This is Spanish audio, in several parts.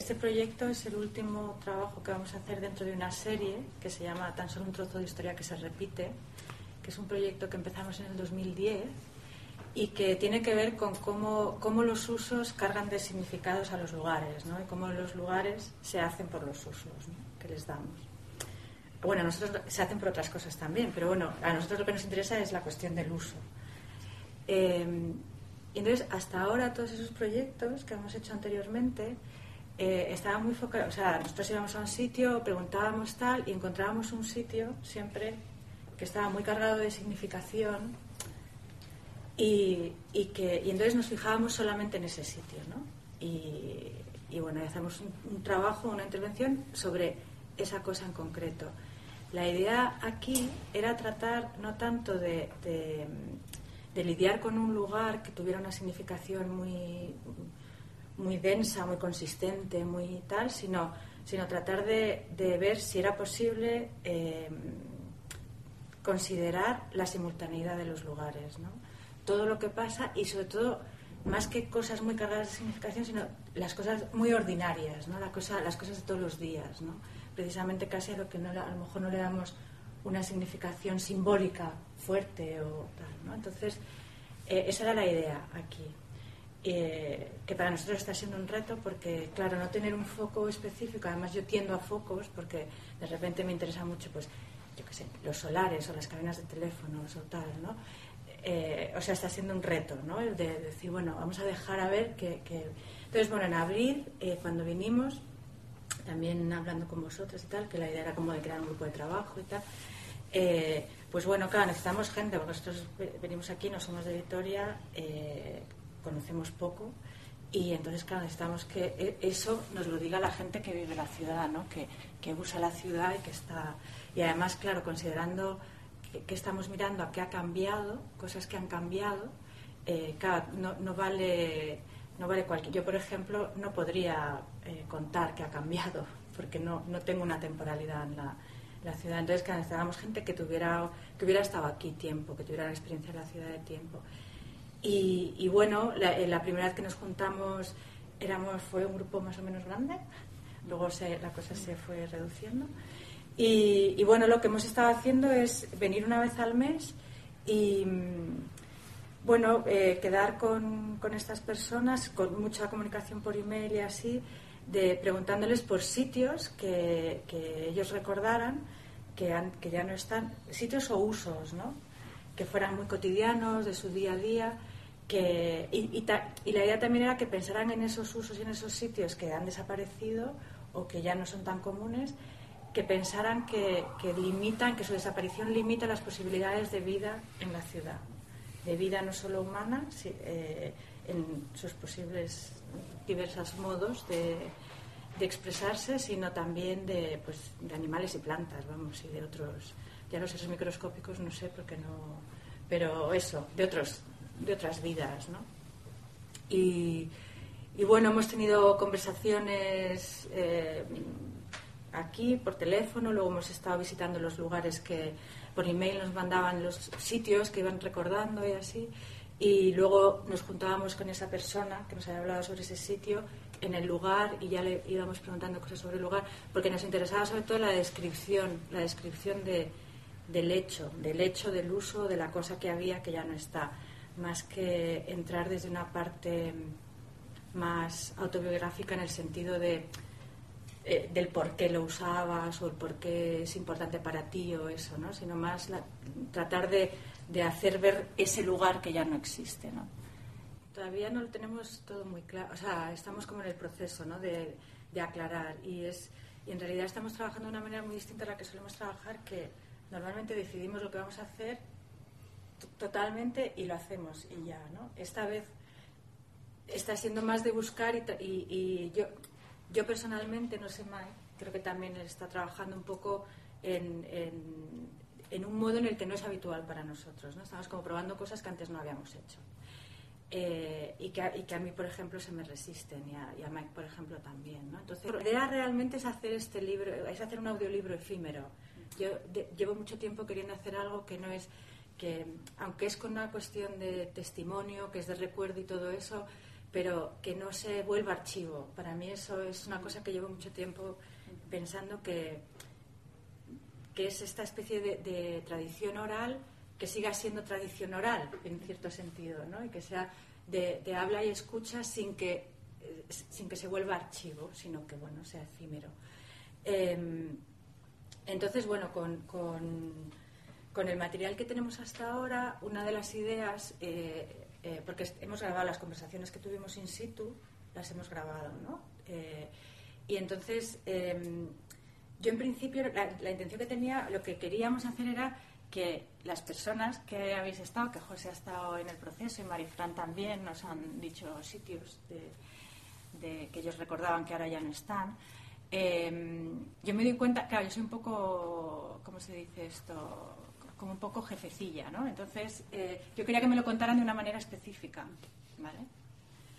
Este proyecto es el último trabajo que vamos a hacer dentro de una serie que se llama Tan solo un trozo de historia que se repite, que es un proyecto que empezamos en el 2010 y que tiene que ver con cómo, cómo los usos cargan de significados a los lugares ¿no? y cómo los lugares se hacen por los usos que les damos. Bueno, nosotros se hacen por otras cosas también, pero bueno, a nosotros lo que nos interesa es la cuestión del uso. Eh, entonces, hasta ahora, todos esos proyectos que hemos hecho anteriormente eh, estaban muy focados. O sea, nosotros íbamos a un sitio, preguntábamos tal, y encontrábamos un sitio siempre que estaba muy cargado de significación y, y que, y entonces nos fijábamos solamente en ese sitio, ¿no? Y, y bueno, hacemos un, trabajo, una intervención sobre esa cosa en concreto. La idea aquí era tratar no tanto de de lidiar con un lugar que tuviera una significación muy, muy densa, muy consistente, muy tal, sino, sino tratar de, de ver si era posible eh, considerar la simultaneidad de los lugares, ¿no? todo lo que pasa y sobre todo más que cosas muy cargadas de significación, sino las cosas muy ordinarias, ¿no? la cosa, las cosas de todos los días, ¿no? precisamente casi a lo que no, a lo mejor no le damos una significación simbólica fuerte o tal. ¿no? Entonces, eh, esa era la idea aquí. Eh, que para nosotros está siendo un reto porque, claro, no tener un foco específico, además yo tiendo a focos porque de repente me interesa mucho, pues, yo qué sé, los solares o las cabinas de teléfonos o tal, ¿no? Eh, o sea, está siendo un reto, ¿no? El de, decir, bueno, vamos a dejar a ver que... Entonces, bueno, en abril, eh, cuando vinimos, también hablando con vosotros y tal, que la idea era como de crear un grupo de trabajo y tal, pues bueno, claro, necesitamos gente, porque nosotros venimos aquí, no somos de Vitoria, eh, conocemos poco, y entonces, claro, necesitamos que e, eso nos lo diga la gente que vive la ciudad, ¿no? que, que usa la ciudad y que está. Y además, claro, considerando que, que estamos mirando a qué ha cambiado, cosas que han cambiado, eh, claro, no, no, vale. No vale cualquier. Yo, por ejemplo, no podría eh, contar que ha cambiado, porque no, no tengo una temporalidad en la, la ciudad. Entonces, que necesitábamos gente que tuviera, que hubiera estado aquí tiempo, que tuviera la experiencia de la ciudad de tiempo. Y, y bueno, la, eh, la, primera vez que nos juntamos éramos, fue un grupo más o menos grande, luego se, la cosa se fue reduciendo. Y, y, bueno, lo que hemos estado haciendo es venir una vez al mes y bueno, eh, quedar con, con estas personas, con mucha comunicación por email y así, de preguntándoles por sitios que, que ellos recordaran que, han, que, ya no están, sitios o usos, ¿no? que fueran muy cotidianos, de su día a día. Que, y, y, ta, y, la idea también era que pensaran en esos usos y en esos sitios que han desaparecido o que ya no son tan comunes, que pensaran que, limitan, que su desaparición limita las posibilidades de vida en la ciudad, de vida no solo humana, eh, en sus posibles diversos modos de, de, expresarse, sino también de, pues, de animales y plantas, vamos, y de otros, ya los seres microscópicos no sé porque no, pero eso, de otros, de otras vidas, ¿no? Y, bueno, hemos tenido conversaciones eh, aquí por teléfono, luego hemos estado visitando los lugares que por email nos mandaban los sitios que iban recordando y así y luego nos juntábamos con esa persona que nos había hablado sobre ese sitio en el lugar y ya le íbamos preguntando cosas sobre el lugar porque nos interesaba sobre todo la descripción la descripción de, del hecho del hecho del uso de la cosa que había que ya no está más que entrar desde una parte más autobiográfica en el sentido de eh, del por qué lo usabas o el por qué es importante para ti o eso, ¿no? sino más la, tratar de, de, hacer ver ese lugar que ya no existe. ¿no? Todavía no lo tenemos todo muy claro, o sea, estamos como en el proceso ¿no? de, de aclarar y, es, y en realidad estamos trabajando de una manera muy distinta a la que solemos trabajar, que normalmente decidimos lo que vamos a hacer totalmente y lo hacemos y ya. ¿no? Esta vez está siendo más de buscar y, y, y yo yo personalmente, no sé, Mike, creo que también está trabajando un poco en, en, en, un modo en el que no es habitual para nosotros. ¿no? Estamos como probando cosas que antes no habíamos hecho. Eh, y, que, y, que, a mí, por ejemplo, se me resisten y a, y a Mike, por ejemplo, también. ¿no? Entonces, la idea realmente es hacer este libro, es hacer un audiolibro efímero. Yo de, llevo mucho tiempo queriendo hacer algo que no es, que aunque es con una cuestión de testimonio, que es de recuerdo y todo eso, pero que no se vuelva archivo. Para mí eso es una cosa que llevo mucho tiempo pensando que, que es esta especie de, tradición oral que siga siendo tradición oral, en cierto sentido, ¿no? y que sea de, habla y escucha sin que, eh, sin que se vuelva archivo, sino que bueno, sea efímero. Em, entonces, bueno, con, con, el material que tenemos hasta ahora, una de las ideas, eh, eh, porque hemos grabado las conversaciones que tuvimos in situ, las hemos grabado, ¿no? y entonces, em, yo en principio, la, intención que tenía, lo que queríamos hacer era que las personas que habéis estado, que José ha estado en el proceso y Marifran también, nos han dicho sitios de, que ellos recordaban que ahora ya no están. Em, yo me doy cuenta, claro, yo soy un poco, ¿cómo se dice esto? Como un poco jefecilla, ¿no? Entonces, eh, yo quería que me lo contaran de una manera específica, ¿vale?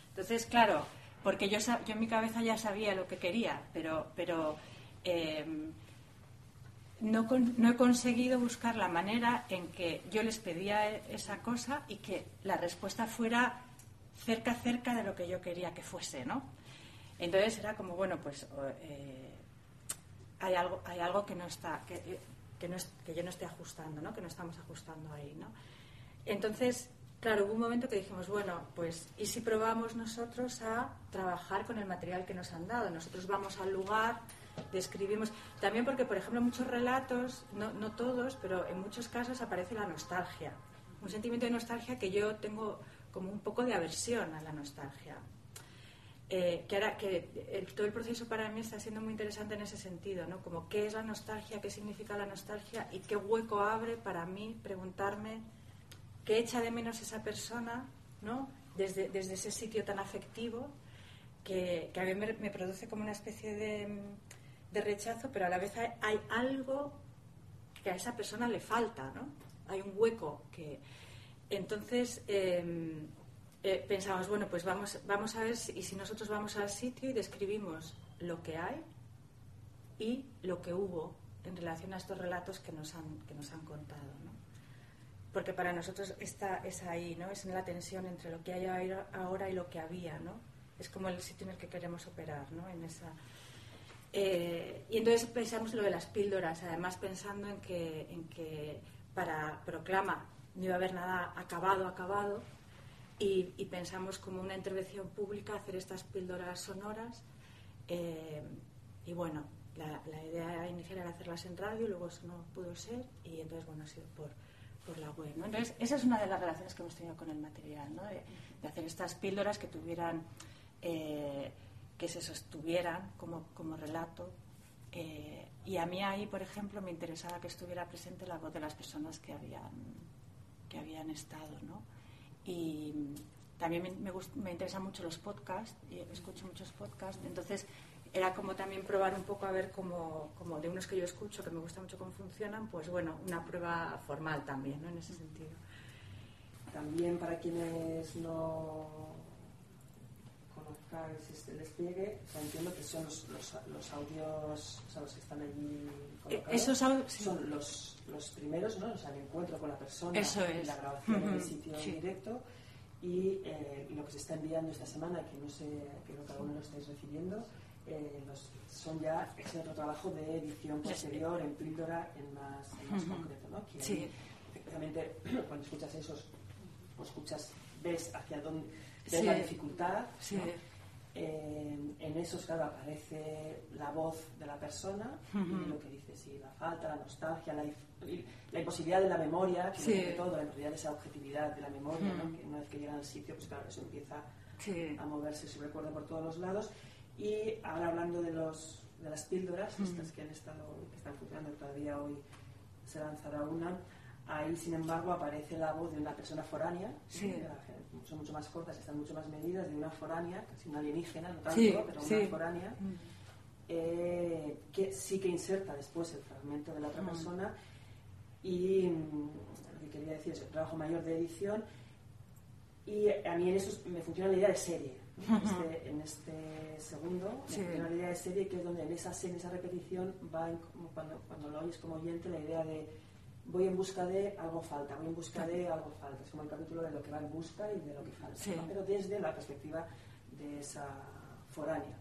Entonces, claro, porque yo, en mi cabeza ya sabía lo que quería, pero, pero em, no, he conseguido buscar la manera en que yo les pedía esa cosa y que la respuesta fuera cerca, cerca de lo que yo quería que fuese, ¿no? Entonces era como, bueno, pues eh, hay, algo, hay algo que no está, que, no es, que yo no estoy ajustando, ¿no? Que no estamos ajustando ahí, ¿no? Entonces, claro, hubo un momento que dijimos, bueno, pues, ¿y si probamos nosotros a trabajar con el material que nos han dado? Nosotros vamos al lugar describimos. También porque, por ejemplo, muchos relatos, no, no todos, pero en muchos casos aparece la nostalgia. Un sentimiento de nostalgia que yo tengo como un poco de aversión a la nostalgia. Eh, que ahora que todo el proceso para mí está siendo muy interesante en ese sentido, ¿no? Como qué es la nostalgia, qué significa la nostalgia y qué hueco abre para mí preguntarme qué echa de menos esa persona, ¿no? Desde, desde ese sitio tan afectivo que, a mí me, produce como una especie de, de rechazo, pero a la vez hay, algo que a esa persona le falta, ¿no? Hay un hueco que... Entonces em, eh, pensamos, bueno, pues vamos, vamos a ver si, y si nosotros vamos al sitio y describimos lo que hay y lo que hubo en relación a estos relatos que nos han, que nos han contado, ¿no? Porque para nosotros está, es ahí, ¿no? Es en la tensión entre lo que hay ahora y lo que había, ¿no? Es como el sitio en el que queremos operar, ¿no? En esa eh, y entonces pensamos lo de las píldoras, además pensando en que, en que para Proclama no iba a haber nada acabado, acabado, y, pensamos como una intervención pública hacer estas píldoras sonoras. Eh, y bueno, la, idea inicial era hacerlas en radio, luego eso no pudo ser, y entonces, bueno, ha sido por, por la web. ¿no? Entonces, esa es una de las relaciones que hemos tenido con el material, ¿no? de, hacer estas píldoras que tuvieran. Eh, que se sostuvieran como, como relato. Eh, y a mí ahí, por ejemplo, me interesaba que estuviera presente la voz de las personas que habían, que habían estado. ¿no? Y también me, me, me interesan mucho los podcasts, y escucho muchos podcasts, entonces era como también probar un poco a ver cómo, como de unos que yo escucho, que me gusta mucho cómo funcionan, pues bueno, una prueba formal también, ¿no? En ese sentido. También para quienes no este despliegue, entiendo que son los, los, audios, o los que están allí eh, Esos Son los, los primeros, ¿no? O sea, el encuentro con la persona, Eso es. la grabación en el sitio directo y eh, lo que se está enviando esta semana, que no sé, que no cada uno lo estáis recibiendo, eh, son ya ese otro trabajo de edición posterior, en píldora, en más, en más concreto, ¿no? Que sí. efectivamente, cuando escuchas esos, o escuchas, ves hacia dónde, ves la dificultad, sí. ¿no? En esos, claro, aparece la voz de la persona y lo que dice, sí, la falta, la nostalgia, la, la imposibilidad de la memoria, que sí. todo, la imposibilidad de esa objetividad de la memoria, ¿no? que una vez que llegan al sitio, pues claro, eso empieza a moverse su recuerdo por todos los lados. Y ahora hablando de, los, de las píldoras, estas que han estado, que están funcionando todavía hoy, se lanzará una Ahí, sin embargo, aparece la voz de una persona foránea, son mucho más cortas, están mucho más medidas, de una foránea, casi una alienígena, no tanto, pero una foránea, mm. eh, que sí que inserta después el fragmento de la otra mm. persona y mm, lo que quería decir es el trabajo mayor de edición y a mí en eso me funciona la idea de serie. Este, en este segundo, me funciona la idea de serie que es donde en esa, en esa repetición va, cuando, cuando lo oyes como oyente, la idea de voy en busca de algo falta, voy en busca de algo falta. Es como el capítulo de lo que va en busca y de lo que falta. Pero desde la perspectiva de esa foránea.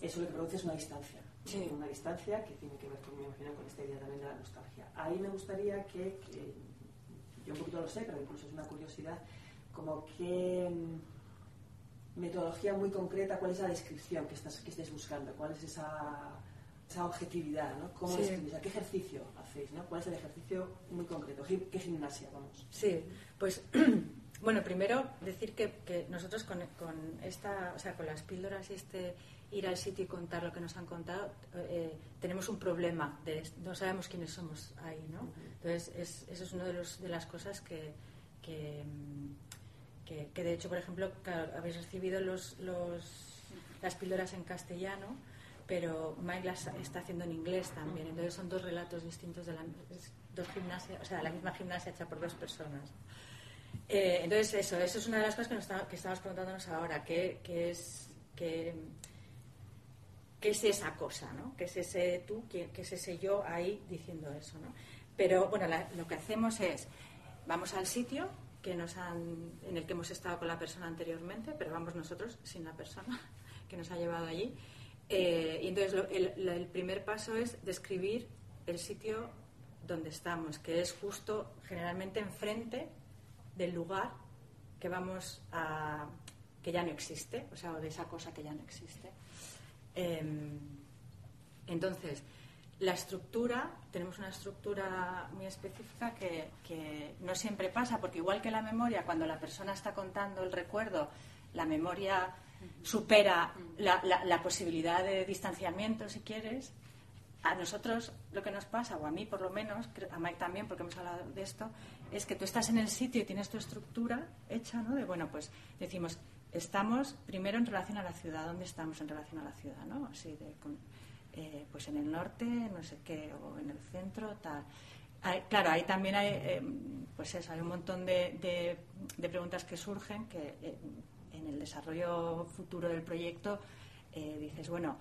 Eso lo que produce es una distancia. Una distancia que tiene que ver con, me imagino, con esta idea también de la nostalgia. Ahí me gustaría que, yo un poquito lo sé, pero incluso es una curiosidad, como que mm, metodología muy concreta, cuál es la descripción que, estás, que estés buscando, cuál es esa, esa objetividad, ¿no? ¿Cómo ¿Qué ejercicio hacéis? ¿no? ¿Cuál es el ejercicio muy concreto? ¿Qué gimnasia vamos? Sí, pues bueno, primero decir que, que nosotros con, con, esta, o sea, con las píldoras y este ir al sitio y contar lo que nos han contado, eh, tenemos un problema, de, no sabemos quiénes somos ahí, ¿no? Entonces, es, eso es una de, los, de las cosas que, que, que, de hecho, por ejemplo, habéis recibido los, los, las píldoras en castellano, pero Mike las está haciendo en inglés también, entonces son dos relatos distintos de la, dos gimnasia, o sea, la misma gimnasia hecha por dos personas. Eh, entonces, eso, eso es una de las cosas que, nos que estamos preguntándonos ahora, que, que es... Que, qué es esa cosa, ¿no? ¿Qué es ese tú, qué, es ese yo ahí diciendo eso, ¿no? Pero bueno, lo que hacemos es, vamos al sitio que nos han, en el que hemos estado con la persona anteriormente, pero vamos nosotros sin la persona que nos ha llevado allí. Eh, y entonces el, primer paso es describir el sitio donde estamos, que es justo generalmente enfrente del lugar que vamos a que ya no existe, o sea, de esa cosa que ya no existe. Em, entonces, la estructura, tenemos una estructura muy específica que, no siempre pasa, porque igual que la memoria, cuando la persona está contando el recuerdo, la memoria supera la, posibilidad de distanciamiento, si quieres. A nosotros lo que nos pasa, o a mí por lo menos, a Mike también, porque hemos hablado de esto, es que tú estás en el sitio y tienes tu estructura hecha, ¿no? De, bueno, pues decimos, estamos primero en relación a la ciudad, ¿dónde estamos en relación a la ciudad? ¿no? Así de, eh, pues en el norte, no sé qué, o en el centro, tal. claro, ahí también hay, eh, pues eso, hay un montón de, preguntas que surgen que eh, en el desarrollo futuro del proyecto dices, bueno,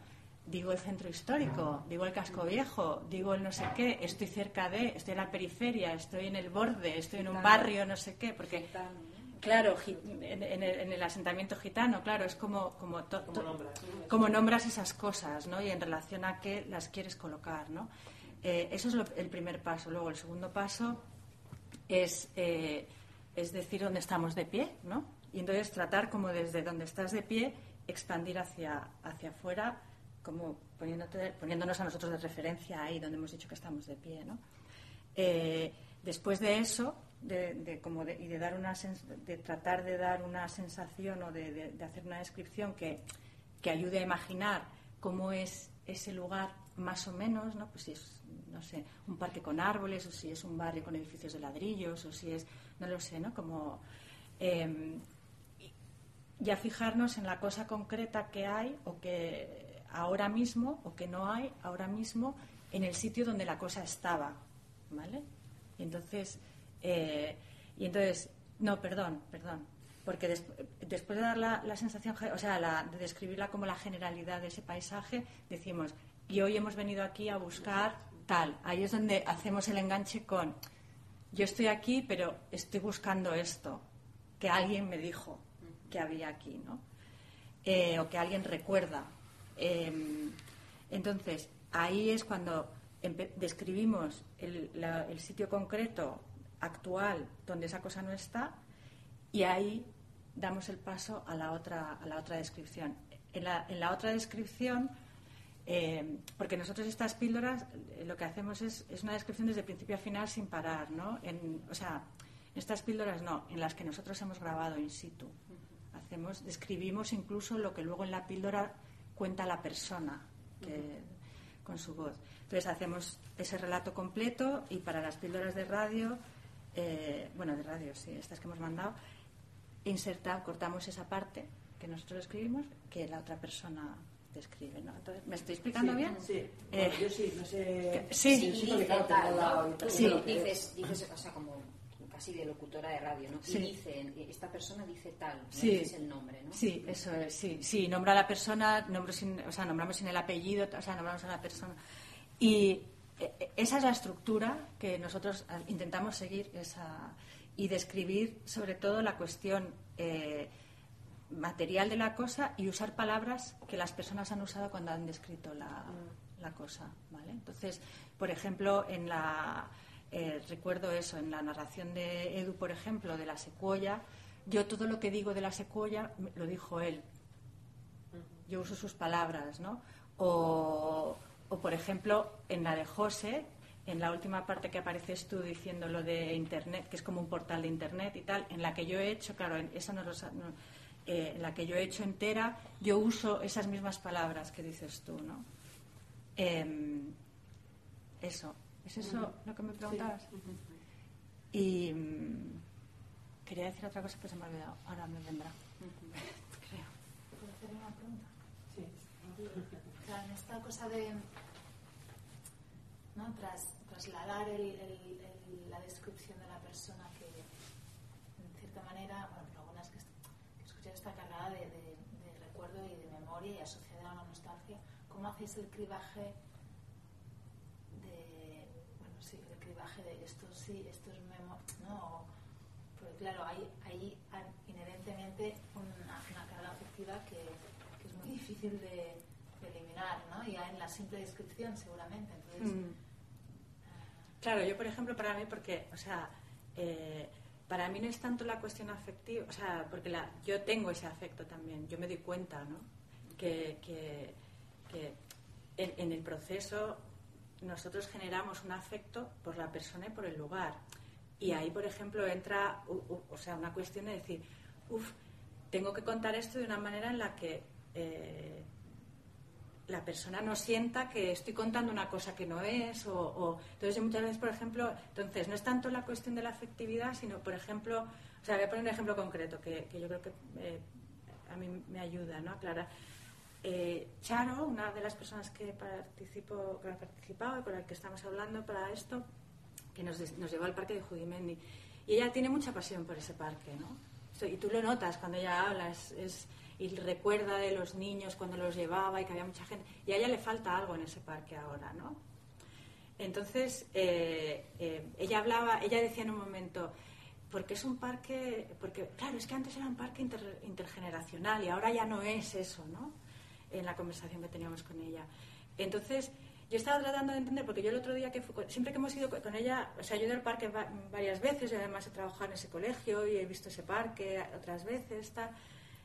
digo el centro histórico, digo el casco viejo, digo el no sé qué, estoy cerca de, estoy en la periferia, estoy en el borde, estoy en un barrio, no sé qué, porque Claro, en, el, asentamiento gitano, claro, es como, como, como, nombras. esas cosas, ¿no? Y en relación a qué las quieres colocar, ¿no? Eh, eso es el primer paso. Luego, el segundo paso es, eh, es decir dónde estamos de pie, ¿no? Y entonces tratar como desde donde estás de pie, expandir hacia, hacia afuera, como poniéndonos a nosotros de referencia ahí donde hemos dicho que estamos de pie, ¿no? Eh, después de eso, de, como y de dar una de tratar de dar una sensación o de, hacer una descripción que, que, ayude a imaginar cómo es ese lugar más o menos, ¿no? Pues si es, no sé, un parque con árboles, o si es un barrio con edificios de ladrillos, o si es, no lo sé, ¿no? Como eh, ya fijarnos en la cosa concreta que hay o que ahora mismo o que no hay ahora mismo en el sitio donde la cosa estaba, ¿vale? entonces eh, y entonces, no, perdón, perdón, porque después de dar la, sensación, o sea, de describirla como la generalidad de ese paisaje, decimos, y hoy hemos venido aquí a buscar tal. Ahí es donde hacemos el enganche con, yo estoy aquí, pero estoy buscando esto, que alguien me dijo que había aquí, ¿no? Eh, o que alguien recuerda. Em, entonces, ahí es cuando describimos el, sitio concreto actual donde esa cosa no está y ahí damos el paso a la otra, a la otra descripción. En la, otra descripción, eh, porque nosotros estas píldoras eh, lo que hacemos es, es, una descripción desde principio a final sin parar, ¿no? En, o sea, estas píldoras no, en las que nosotros hemos grabado in situ. Hacemos, describimos incluso lo que luego en la píldora cuenta la persona con su voz. Entonces hacemos ese relato completo y para las píldoras de radio eh, bueno, de radio, sí, estas que hemos mandado, insertar, cortamos esa parte que nosotros escribimos que la otra persona describe, ¿no? Entonces, ¿me estoy explicando bien? Sí, eh, yo sí, no sé... Sí, sí, sí. Dices, dices, o sea, como casi de locutora de radio, ¿no? Y dice, esta persona dice tal, ¿no? sí. dices el nombre, ¿no? Sí, eso es, sí, sí, nombra a la persona, nombro sin, o sea, nombramos sin el apellido, o sea, nombramos a la persona. Y e, esa es la estructura que nosotros ah, intentamos seguir esa, y describir sobre todo la cuestión eh, material de la cosa y usar palabras que las personas han usado cuando han descrito la, la cosa, ¿vale? Entonces, por ejemplo, en la eh, recuerdo eso, en la narración de Edu, por ejemplo, de la secuoya, yo todo lo que digo de la secuoya lo dijo él. Yo uso sus palabras, ¿no? O, o, por ejemplo, en la de José, en la última parte que apareces tú diciendo lo de Internet, que es como un portal de Internet y tal, en la que yo he hecho, claro, esa no, eh, en la que yo he hecho entera, yo uso esas mismas palabras que dices tú, ¿no? Em, eso, ¿es eso lo que me preguntabas? Y mm, quería decir otra cosa que se me ha olvidado, ahora me vendrá. Creo. ¿Puedo hacer una pregunta? Sí. en esta cosa de ¿no? Tras, trasladar el, la descripción de la persona que, en cierta manera, bueno, pero algunas que, que está cargada de, de, recuerdo y de memoria y asociada a una nostalgia, ¿cómo hacéis el cribaje de, bueno, sí, el cribaje de esto sí, esto es memoria, no? Porque claro, hay, hay inherentemente una, una carga afectiva que, que es muy difícil de eliminar, ¿no? Ya en la simple descripción, seguramente. Entonces, mm. Claro, yo, por ejemplo, para mí, porque, o sea, eh, para mí no es tanto la cuestión afectiva, o sea, porque la, yo tengo ese afecto también, yo me doy cuenta, ¿no? Que, que, en, en, el proceso nosotros generamos un afecto por la persona y por el lugar. Y ahí, por ejemplo, entra, o sea, una cuestión de decir, uff, tengo que contar esto de una manera en la que eh, la persona no sienta que estoy contando una cosa que no es o, entonces muchas veces por ejemplo entonces no es tanto la cuestión de la afectividad sino por ejemplo o sea voy a poner un ejemplo concreto que, yo creo que eh, a mí me ayuda ¿no? aclarar eh, Charo una de las personas que participó que ha participado y con la que estamos hablando para esto que nos, llevó al parque de Judimendi y ella tiene mucha pasión por ese parque ¿no? y tú lo notas cuando ella habla es y recuerda de los niños cuando los llevaba y que había mucha gente. Y a ella le falta algo en ese parque ahora, ¿no? Entonces, eh, eh, ella hablaba, ella decía en un momento, porque es un parque, porque claro, es que antes era un parque intergeneracional y ahora ya no es eso, ¿no? En la conversación que teníamos con ella. Entonces, yo estaba tratando de entender, porque yo el otro día que siempre que hemos ido con ella, o sea, yo he ido al parque varias veces y además he trabajado en ese colegio y he visto ese parque otras veces, tal.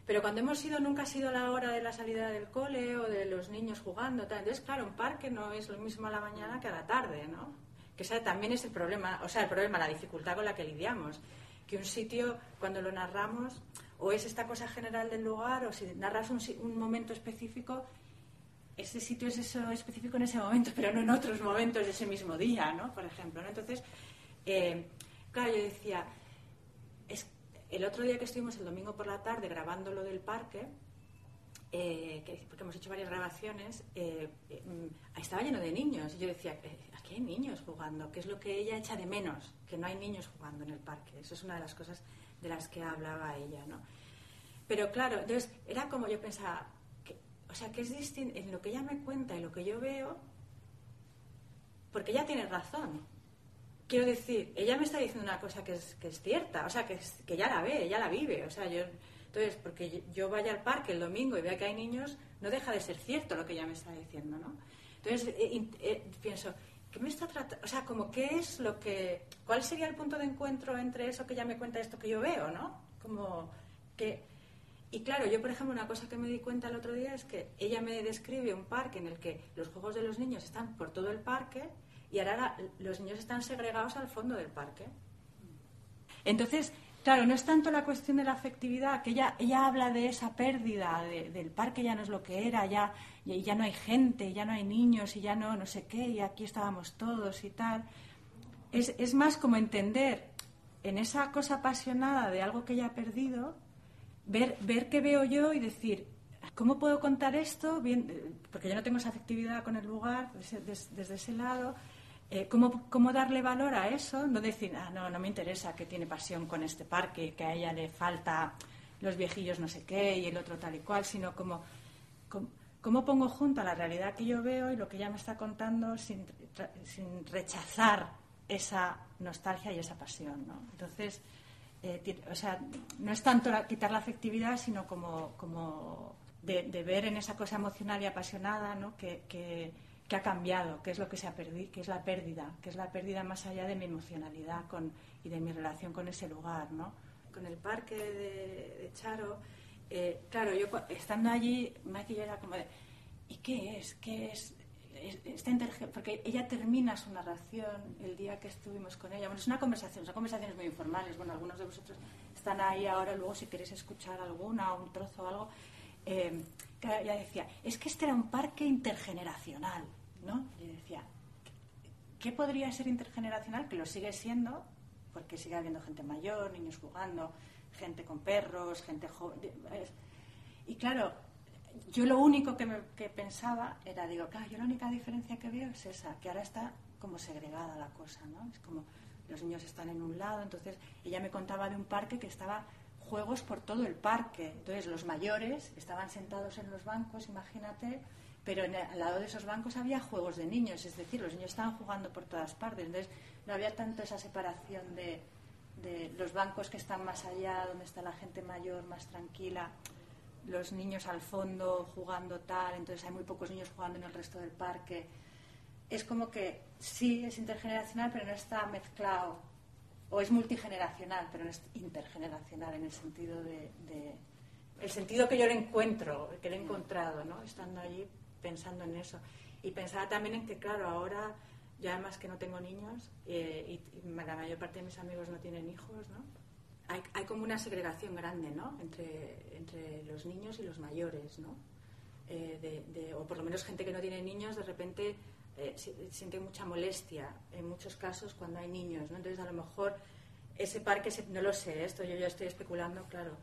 Pero cuando hemos ido nunca ha sido la hora de la salida del cole o de los niños jugando. Tal. Entonces, claro, un parque no es lo mismo a la mañana que a la tarde, ¿no? Que ese también es el problema, o sea, el problema, la dificultad con la que lidiamos. Que un sitio, cuando lo narramos, o es esta cosa general del lugar, o si narras un, momento específico, ese sitio es eso específico en ese momento, pero no en otros momentos de ese mismo día, ¿no? Por ejemplo, ¿no? Entonces, eh, claro, yo decía, es el otro día que estuvimos el domingo por la tarde grabando lo del parque, eh, porque hemos hecho varias grabaciones, eh, eh, estaba lleno de niños. Y yo decía, aquí hay niños jugando, que es lo que ella echa de menos, que no hay niños jugando en el parque. Eso es una de las cosas de las que hablaba ella, ¿no? Pero claro, entonces era como yo pensaba, o sea, que es distinto en lo que ella me cuenta y lo que yo veo, porque ella tiene razón quiero decir, ella me está diciendo una cosa que es, que es cierta, o sea, que, que ya la ve, ya la vive, o sea, entonces, porque yo vaya al parque el domingo y vea que hay niños, no deja de ser cierto lo que ella me está diciendo, ¿no? Entonces, eh, eh, pienso, ¿qué me está tratando? O sea, como, ¿qué es lo que, cuál sería el punto de encuentro entre eso que ella me cuenta esto que yo veo, ¿no? Como que... Y claro, yo, por ejemplo, una cosa que me di cuenta el otro día es que ella me describe un parque en el que los juegos de los niños están por todo el parque y ahora los niños están segregados al fondo del parque. Entonces, claro, no es tanto la cuestión de la afectividad, que ella, habla de esa pérdida del parque, ya no es lo que era, ya, ya no hay gente, ya no hay niños y ya no, no sé qué, y aquí estábamos todos y tal. Es, es más como entender en esa cosa apasionada de algo que ella ha perdido, ver, ver qué veo yo y decir, ¿cómo puedo contar esto? Bien, porque yo no tengo esa afectividad con el lugar desde ese lado eh, ¿cómo, darle valor a eso? No decir, ah, no, no me interesa que tiene pasión con este parque, que a ella le falta los viejillos no sé qué y el otro tal y cual, sino como, cómo pongo junto a la realidad que yo veo y lo que ella me está contando sin, sin rechazar esa nostalgia y esa pasión. ¿no? Entonces, eh, o sea, no es tanto quitar la afectividad, sino como, como de, ver en esa cosa emocional y apasionada ¿no? que, que, ha cambiado, que es lo que se ha perdido, que es la pérdida, que es la pérdida más allá de mi emocionalidad con, y de mi relación con ese lugar. ¿no? Con el parque de, Charo, eh, claro, yo estando allí, Maki era como de, ¿y qué es? ¿Qué es? porque ella termina su narración el día que estuvimos con ella. Bueno, es una conversación, son conversaciones muy informales. Bueno, algunos de vosotros están ahí ahora, luego si queréis escuchar alguna o un trozo o algo. Eh, ella decía, es que este era un parque intergeneracional, ¿no? Y decía, ¿qué podría ser intergeneracional? Que lo sigue siendo, porque sigue habiendo gente mayor, niños jugando, gente con perros, gente joven. Y claro, yo lo único que, me, pensaba era, digo, claro, yo la única diferencia que veo es esa, que ahora está como segregada la cosa, ¿no? Es como los niños están en un lado, entonces ella me contaba de un parque que estaba juegos por todo el parque, entonces los mayores estaban sentados en los bancos, imagínate, pero al lado de esos bancos había juegos de niños, es decir, los niños estaban jugando por todas partes, entonces no había tanto esa separación de, de los bancos que están más allá, donde está la gente mayor, más tranquila los niños al fondo jugando tal, entonces hay muy pocos niños jugando en el resto del parque. Es como que sí es intergeneracional, pero no está mezclado, o es multigeneracional, pero no es intergeneracional en el sentido de, el sentido que yo le encuentro, que le he encontrado, ¿no? Estando allí pensando en eso. Y pensaba también en que, claro, ahora, ya además que no tengo niños, eh, y la mayor parte de mis amigos no tienen hijos, ¿no? hay, hay, como una segregación grande, ¿no? Entre, entre los niños y los mayores, ¿no? Eh, de, o por lo menos gente que no tiene niños de repente eh, siente mucha molestia en muchos casos cuando hay niños, ¿no? Entonces a lo mejor ese parque, no lo sé, esto yo ya estoy especulando, claro,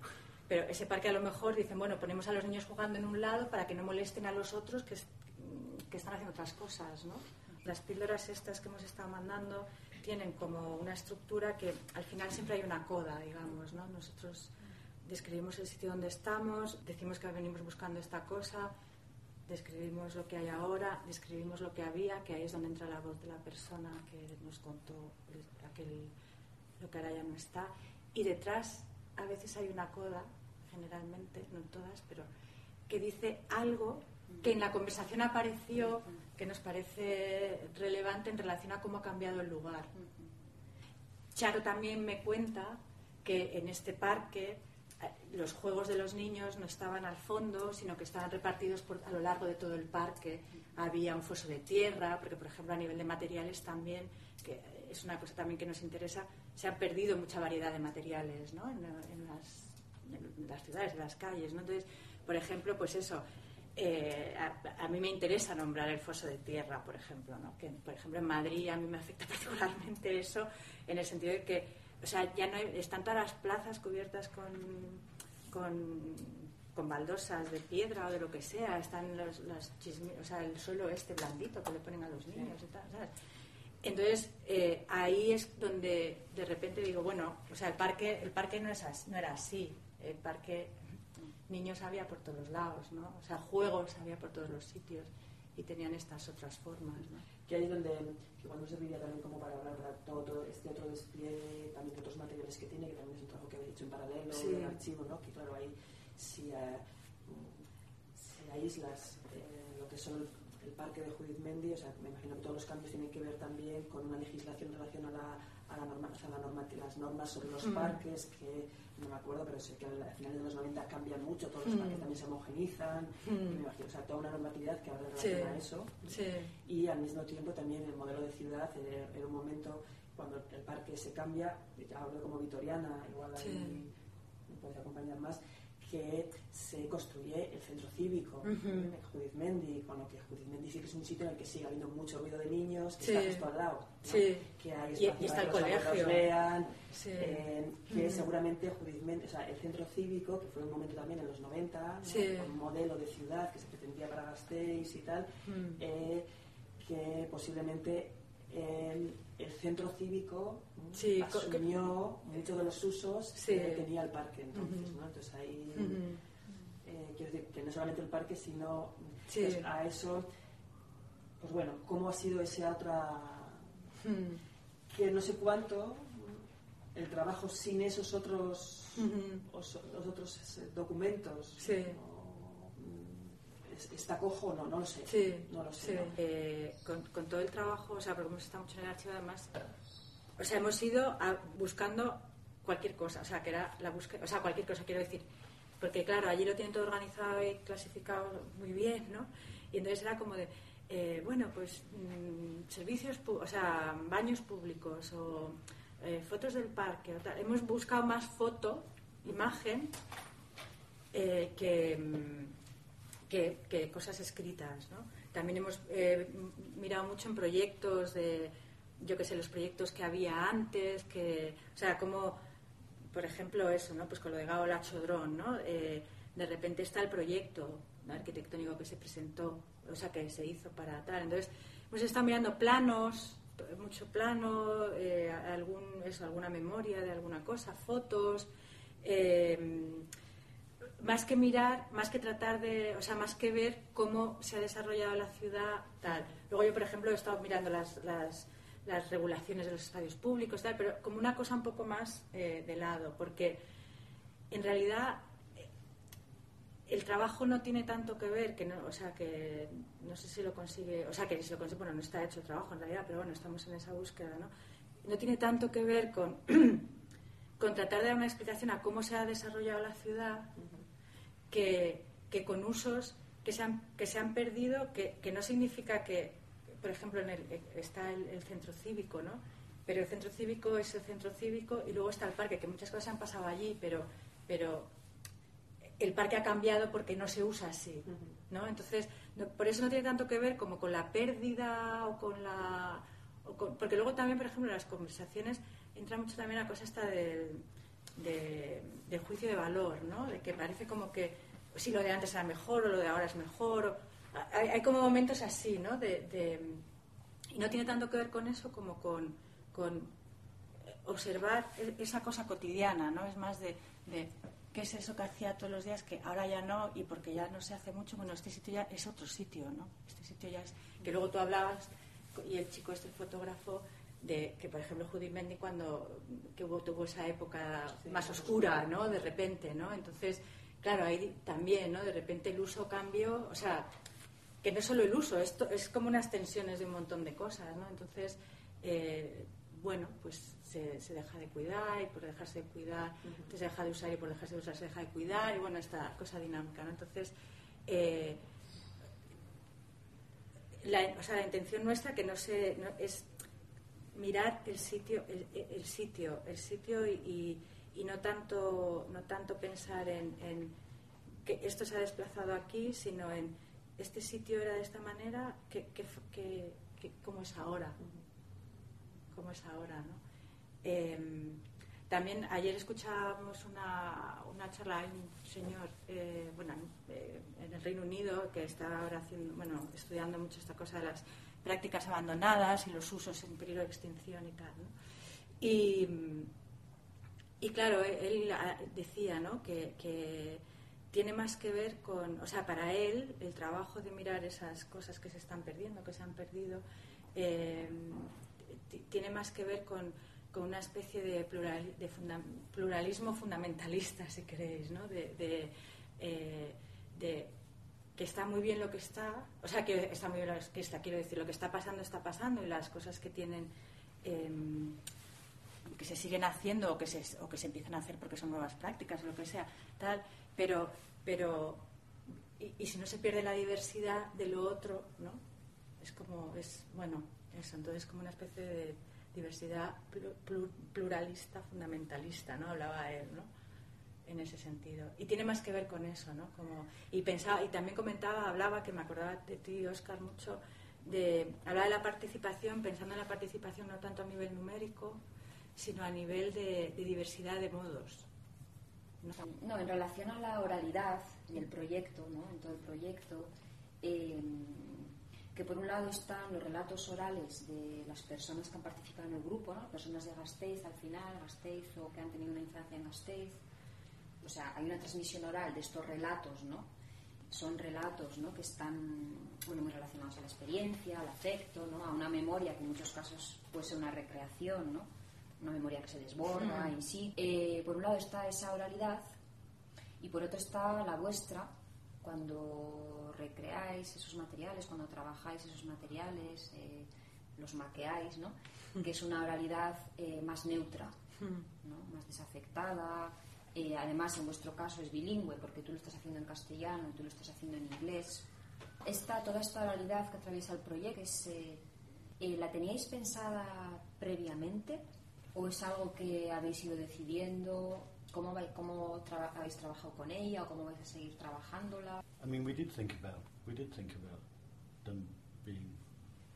pero ese parque a lo mejor dicen, bueno, ponemos a los niños jugando en un lado para que no molesten a los otros que, que están haciendo otras cosas, ¿no? Las píldoras estas que hemos estado mandando tienen como una estructura que al final siempre hay una coda, digamos, ¿no? Nosotros describimos el sitio donde estamos, decimos que venimos buscando esta cosa, describimos lo que hay ahora, describimos lo que había, que ahí es donde entra la voz de la persona que nos contó aquel, lo que ahora ya no está. Y detrás a veces hay una coda, generalmente, no todas, pero que dice algo que en la conversación apareció que nos parece relevante en relación a cómo ha cambiado el lugar. Charo también me cuenta que en este parque eh, los juegos de los niños no estaban al fondo, sino que estaban repartidos por, a lo largo de todo el parque. Había un foso de tierra, porque por ejemplo a nivel de materiales también, que es una cosa también que nos interesa, se ha perdido mucha variedad de materiales ¿no? en, las, ciudades, en las calles. ¿no? Entonces, por ejemplo, pues eso, eh, a, mí me interesa nombrar el foso de tierra, por ejemplo, ¿no? que por ejemplo en Madrid a mí me afecta particularmente eso, en el sentido de que, o sea, ya no están todas las plazas cubiertas con, con, baldosas de piedra o de lo que sea, están los, las o sea, el suelo este blandito que le ponen a los niños y tal, Entonces, eh, ahí es donde de repente digo, bueno, o sea, el parque, el parque no, es no era así. El parque niños había por todos lados, ¿no? O sea, juegos había por todos los sitios y tenían estas otras formas, ¿no? Que ahí es donde, que cuando serviría también como para hablar de todo, este otro despliegue, también de otros materiales que tiene, que también es un trabajo que habéis hecho en paralelo, en el archivo, ¿no? Que claro, ahí si, eh, si aíslas eh, lo que son el, parque de Judith Mendy, o sea, me imagino que todos los cambios tienen que ver también con una legislación en relación a la, a la norma, o sea, la norma, las normas sobre los mm. parques que no me acuerdo, pero sé que al finales de los 90 cambian mucho, todos los parques mm. también se homogenizan, mm. imagino, o sea, toda una normatividad que habla en relación a eso. Y al mismo tiempo también el modelo de ciudad, en, un momento cuando el parque se cambia, ya hablo como vitoriana, igual ahí me podría acompañar más, que se construye el centro cívico, Judith Mendy, con lo que Judith Mendy sí que es un sitio en el que sigue habiendo mucho ruido de niños, que está justo al lado, que hay espacio y, está el colegio. vean, eh, que seguramente Judith Mendy, o sea, el centro cívico, que fue un momento también en los 90, un modelo de ciudad que se pretendía para Gasteiz y tal, eh, que posiblemente el, el centro cívico sí, asumió muchos de los usos que tenía el parque entonces, ¿no? Entonces ahí eh, quiero decir que no solamente el parque, sino pues, a eso, pues bueno, cómo ha sido esa otra que no sé cuánto el trabajo sin esos otros, los otros eh, documentos. Sí. ¿Está cojo o no? No lo sé. Sí, no lo sé. Eh, con, con, todo el trabajo, o sea, porque hemos estado mucho en el archivo, además, o sea, hemos ido buscando cualquier cosa, o sea, que era la búsqueda, o sea, cualquier cosa, quiero decir. Porque, claro, allí lo tienen todo organizado y clasificado muy bien, ¿no? Y entonces era como de, eh, bueno, pues mm, servicios, o sea, baños públicos o eh, fotos del parque. Hemos buscado más foto, imagen, eh, mm, que, cosas escritas. ¿no? También hemos mirado mucho en proyectos de, yo que sé, los proyectos que había antes, que, o sea, como, por ejemplo, eso, ¿no? Pues con lo de Gaola Chodrón, ¿no? de repente está el proyecto arquitectónico que se presentó o sea, que se hizo para tal. Entonces, hemos estado mirando planos, mucho plano, eh, algún, eso, alguna memoria de alguna cosa, fotos. Eh, más que mirar, más que tratar de, o sea, más que ver cómo se ha desarrollado la ciudad, tal. Luego yo, por ejemplo, he estado mirando las, las, las regulaciones de los estadios públicos, tal, pero como una cosa un poco más eh, de lado, porque en realidad el trabajo no tiene tanto que ver, que no, o sea, que no sé si lo consigue, o sea, que si lo consigue, bueno, no está hecho el trabajo en realidad, pero bueno, estamos en esa búsqueda, ¿no? No tiene tanto que ver con, con tratar de dar una explicación a cómo se ha desarrollado la ciudad que, que con usos que se han, que se han perdido, que, que no significa que, por ejemplo, en el, está el, centro cívico, ¿no? Pero el centro cívico es el centro cívico y luego está el parque, que muchas cosas han pasado allí, pero, pero el parque ha cambiado porque no se usa así, ¿no? Entonces, por eso no tiene tanto que ver como con la pérdida o con la... porque luego también, por ejemplo, en las conversaciones entra mucho también la cosa esta del, juicio de valor, ¿no? De que parece como que si lo de antes era mejor o lo de ahora es mejor. hay, como momentos así, ¿no? De, y no tiene tanto que ver con eso como con, con observar e, esa cosa cotidiana, ¿no? Es más de qué es eso que hacía todos los días que ahora ya no y porque ya no se hace mucho bueno este sitio ya es otro sitio no este sitio ya es que luego tú hablabas y el chico este fotógrafo de que por ejemplo Judy Mendy cuando que hubo, tuvo esa época más oscura no de repente no entonces claro ahí también no de repente el uso cambió o sea que no solo el uso esto es como unas tensiones de un montón de cosas no entonces eh, bueno, pues se, deja de cuidar y por dejarse de cuidar se deja de usar y por dejarse de usar se deja de cuidar y bueno, esta cosa dinámica, ¿no? Entonces, eh, la, o sea, la intención nuestra que no se es mirar el sitio el, sitio el sitio y, y, no tanto no tanto pensar en, que esto se ha desplazado aquí sino en este sitio era de esta manera que, que, cómo es ahora como es ahora. ¿no? Em, también ayer escuchábamos una, una charla de un señor eh, bueno, eh, en el Reino Unido que está ahora haciendo, bueno, estudiando mucho esta cosa de las prácticas abandonadas y los usos en peligro de extinción y tal. Y, y, claro, él decía ¿no? que, tiene más que ver con, o sea, para él el trabajo de mirar esas cosas que se están perdiendo, que se han perdido, eh, tiene más que ver con, una especie de, pluralismo fundamentalista, si queréis, ¿no? Eh, de, que está muy bien lo que está, o sea, que está muy bien lo que está, quiero decir, lo que está pasando está pasando y las cosas que tienen, em, que se siguen haciendo o que se, o que se empiezan a hacer porque son nuevas prácticas o lo que sea, tal, pero, pero y, y si no se pierde la diversidad de lo otro, ¿no? Es como, es, bueno, eso, entonces como una especie de diversidad pluralista, fundamentalista, ¿no? Hablaba él, ¿no? En ese sentido. Y tiene más que ver con eso, ¿no? Como, y pensaba, y también comentaba, hablaba, que me acordaba de ti, Oscar, mucho, de hablar de la participación, pensando en la participación no tanto a nivel numérico, sino a nivel de, diversidad de modos. ¿no? en relación a la oralidad en el proyecto, ¿no? En todo el proyecto, eh, que por un lado están los relatos orales de las personas que han participado en el grupo, ¿no? personas de Gasteiz al final, Gasteiz o que han tenido una infancia en Gasteiz. O sea, hay una transmisión oral de estos relatos, ¿no? Son relatos ¿no? que están bueno, muy relacionados a la experiencia, al afecto, ¿no? a una memoria que en muchos casos puede ser una recreación, ¿no? Una memoria que se desborda en sí. Eh, por un lado está esa oralidad y por otro está la vuestra, cuando recreáis esos materiales, cuando trabajáis esos materiales, eh, los maqueáis, ¿no? que es una oralidad eh, más neutra, ¿no? más desafectada. Eh, además, en vuestro caso es bilingüe, porque tú lo estás haciendo en castellano y tú lo estás haciendo en inglés. Esta, toda esta oralidad que atraviesa el proyecto, es, ¿la teníais pensada previamente o es algo que habéis ido decidiendo? ¿Cómo, vais, cómo traba, habéis trabajado con ella o cómo vais a seguir trabajándola? I mean, we did think about, we did think about them being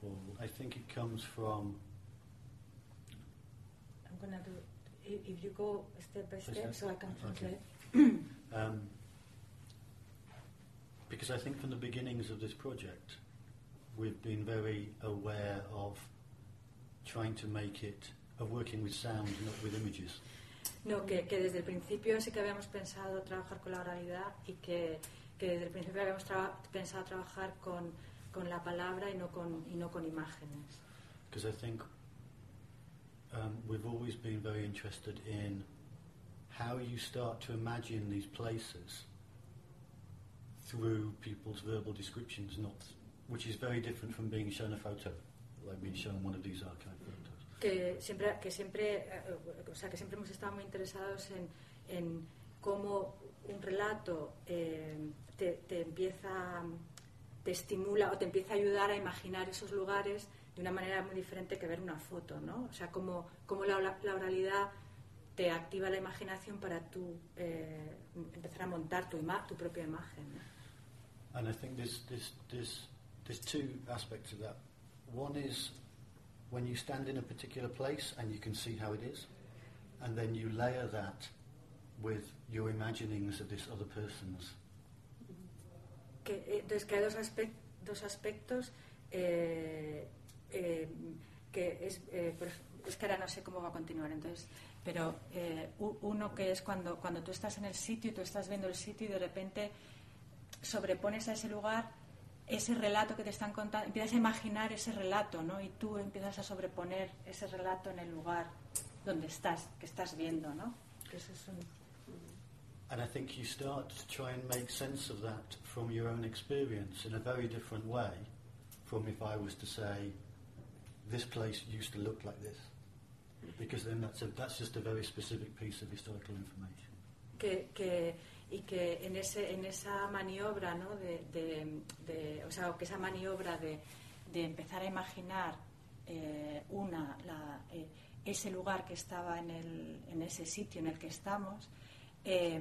all. I think it comes from. I'm gonna do. If you go step by step, so I can translate. Okay. um, because I think from the beginnings of this project, we've been very aware of trying to make it, of working with sound, not with images. No, que, que, desde el principio sí que habíamos pensado trabajar con la oralidad y que, que desde el principio habíamos tra pensado trabajar con, con, la palabra y no con, y no con imágenes. Because I think um, we've always been very interested in how you start to imagine these places through people's verbal descriptions, not which is very different from being shown a photo, like being shown one of these archive photos. Que siempre, que siempre, o sea, que siempre hemos estado muy interesados en, en cómo un relato eh, te, te, empieza, te estimula o te empieza a ayudar a imaginar esos lugares de una manera muy diferente que ver una foto, ¿no? O sea, cómo, cómo la, la, oralidad te activa la imaginación para tú eh, empezar a montar tu, ima tu propia imagen. ¿no? And I think there's, there's, there's, there's two aspects of that. One is when you stand in a particular place and you can see how it is, and then you layer that with your imaginings of this other person's. Que, eh, entonces que hay dos, aspect dos aspectos eh, eh, que es, eh, es que ahora no sé cómo va a continuar entonces pero eh, uno que es cuando, cuando tú estás en el sitio y tú estás viendo el sitio y de repente sobrepones a ese lugar ese relato que te están contando, empiezas a imaginar ese relato, ¿no? Y tú empiezas a sobreponer ese relato en el lugar donde estás, que estás viendo, ¿no? Que eso es un... And I think you start to try and make sense of that from your own experience in a very different way from if I was to say, this place used to look like this. Because then that's, a, that's just a very specific piece of historical information. Que, que y que en, ese, en esa maniobra, ¿no? de, de, de, o sea, que esa maniobra de, de empezar a imaginar eh, una, la, eh, ese lugar que estaba en, el, en, ese sitio en el que estamos, eh,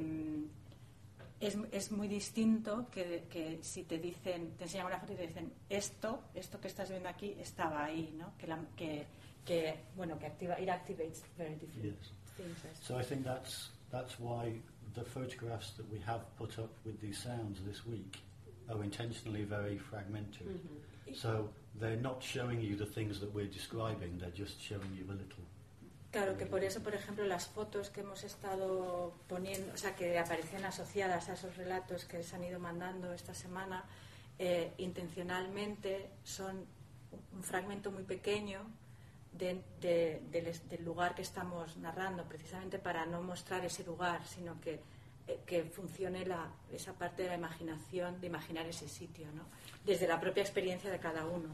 es, es, muy distinto que, que, si te dicen, te enseñan una foto y te dicen esto, esto que estás viendo aquí estaba ahí, ¿no? Que, la, que, que bueno, que activa, it activates very different yes. things. So I think that's that's why the photographs that we have put up with these sounds this week are intentionally very fragmentary. Mm-hmm. So they're not showing you the things that we're describing, they're just showing you a little. Claro, que por eso, por ejemplo, las fotos que hemos estado poniendo, o sea, que aparecen asociadas a esos relatos que se han ido mandando esta semana, eh, intencionalmente son un fragmento muy pequeño de, de, de, del lugar que estamos narrando, precisamente para no mostrar ese lugar, sino que, eh, que funcione la, esa parte de la imaginación, de imaginar ese sitio, ¿no? desde la propia experiencia de cada uno.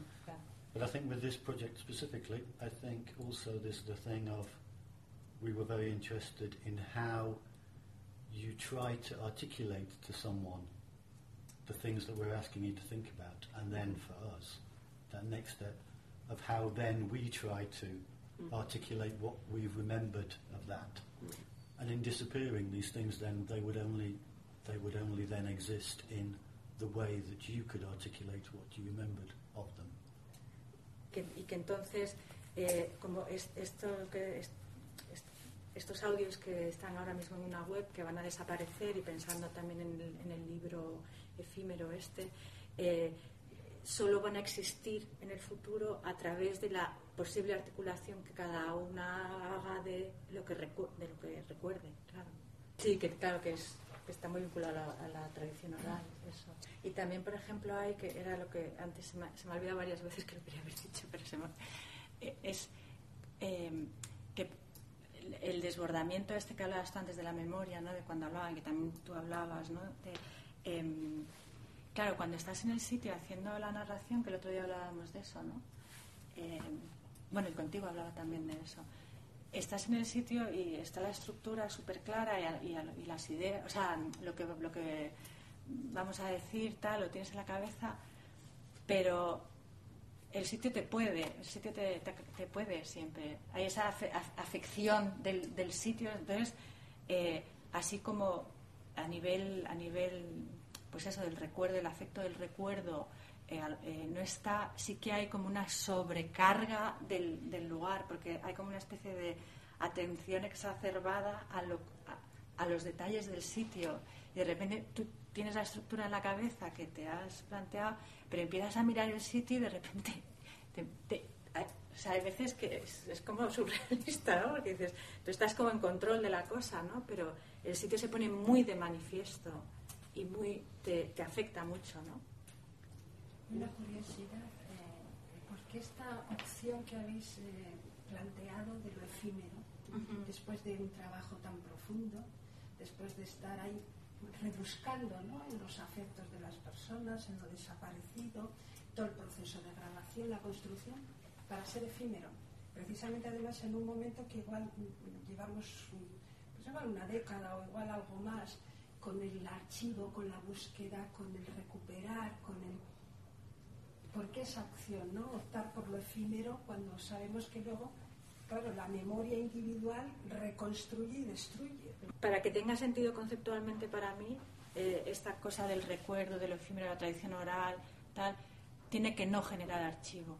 But I think with this project specifically, I think also there's the thing of we were very interested in how you try to articulate to someone the things that we're asking you to think about, and then for us, that next step of how then we try to mm. articulate what we've remembered of that. Mm. And in disappearing these things then they would only they would only then exist in the way that you could articulate what you remembered of them. Que, y que entonces eh, como es, esto que es, es, estos audios que están ahora mismo en una web que van a desaparecer y pensando también en el, en el libro efímero este eh, solo van a existir en el futuro a través de la posible articulación que cada una haga de lo que, recu de lo que recuerde. Claro. Sí, que claro que, es, que está muy vinculado a la, a la, tradición oral. Eso. Y también, por ejemplo, hay que era lo que antes se me, se me ha olvidado varias veces que lo quería haber dicho, pero se me, es eh, que el desbordamiento este que hablabas tú antes de la memoria, ¿no? de cuando hablaban, que también tú hablabas, ¿no? de, em, claro, cuando estás en el sitio haciendo la narración, que el otro día hablábamos de eso, ¿no? Em, bueno, y contigo hablaba también de eso. Estás en el sitio y está la estructura súper clara y, las ideas, o sea, lo que, lo que vamos a decir, tal, lo tienes en la cabeza, pero el sitio te puede, el sitio te, te, puede siempre. Hay esa afección del, del, sitio, entonces, eh, así como a nivel, a nivel, pues eso, del recuerdo, el afecto del recuerdo, eh, eh, no está, sí que hay como una sobrecarga del, del, lugar, porque hay como una especie de atención exacerbada a, lo, a los detalles del sitio. Y de repente tú tienes la estructura en la cabeza que te has planteado, pero empiezas a mirar el sitio y de repente, o sea, hay veces que es, como surrealista, ¿no? Porque dices, tú estás como en control de la cosa, ¿no? Pero el sitio se pone muy de manifiesto y muy te, afecta mucho, ¿no? Una curiosidad, eh, ¿por qué esta opción que habéis eh, planteado de lo efímero, después de un trabajo tan profundo, después de estar ahí rebuscando en los afectos de las personas, en lo desaparecido, todo el proceso de grabación, la construcción, para ser efímero. Precisamente además en un momento que igual llevamos pues igual una década o igual algo más con el archivo, con la búsqueda, con el recuperar, con el... ¿Por qué esa opción, no? Optar por lo efímero cuando sabemos que luego claro, la memoria individual reconstruye y destruye. Para que tenga sentido conceptualmente para mí, eh, esta cosa del recuerdo, del efímero, de la tradición oral, tal, tiene que no generar archivo.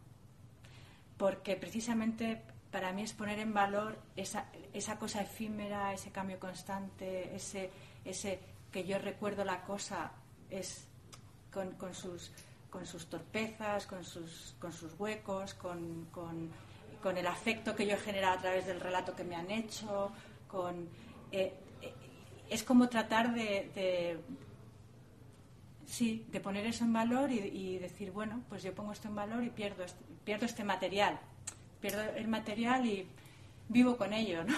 Porque precisamente para mí es poner en valor esa, esa cosa efímera, ese cambio constante, ese, ese que yo recuerdo la cosa es con, con sus con sus torpezas, con sus, con sus huecos, con, con con el afecto que yo he generado a través del relato que me han hecho, con eh, eh, es como tratar de, sí, de poner eso en valor y, decir, bueno, pues yo pongo esto en valor y pierdo este, pierdo este material, pierdo el material y vivo con ello, ¿no?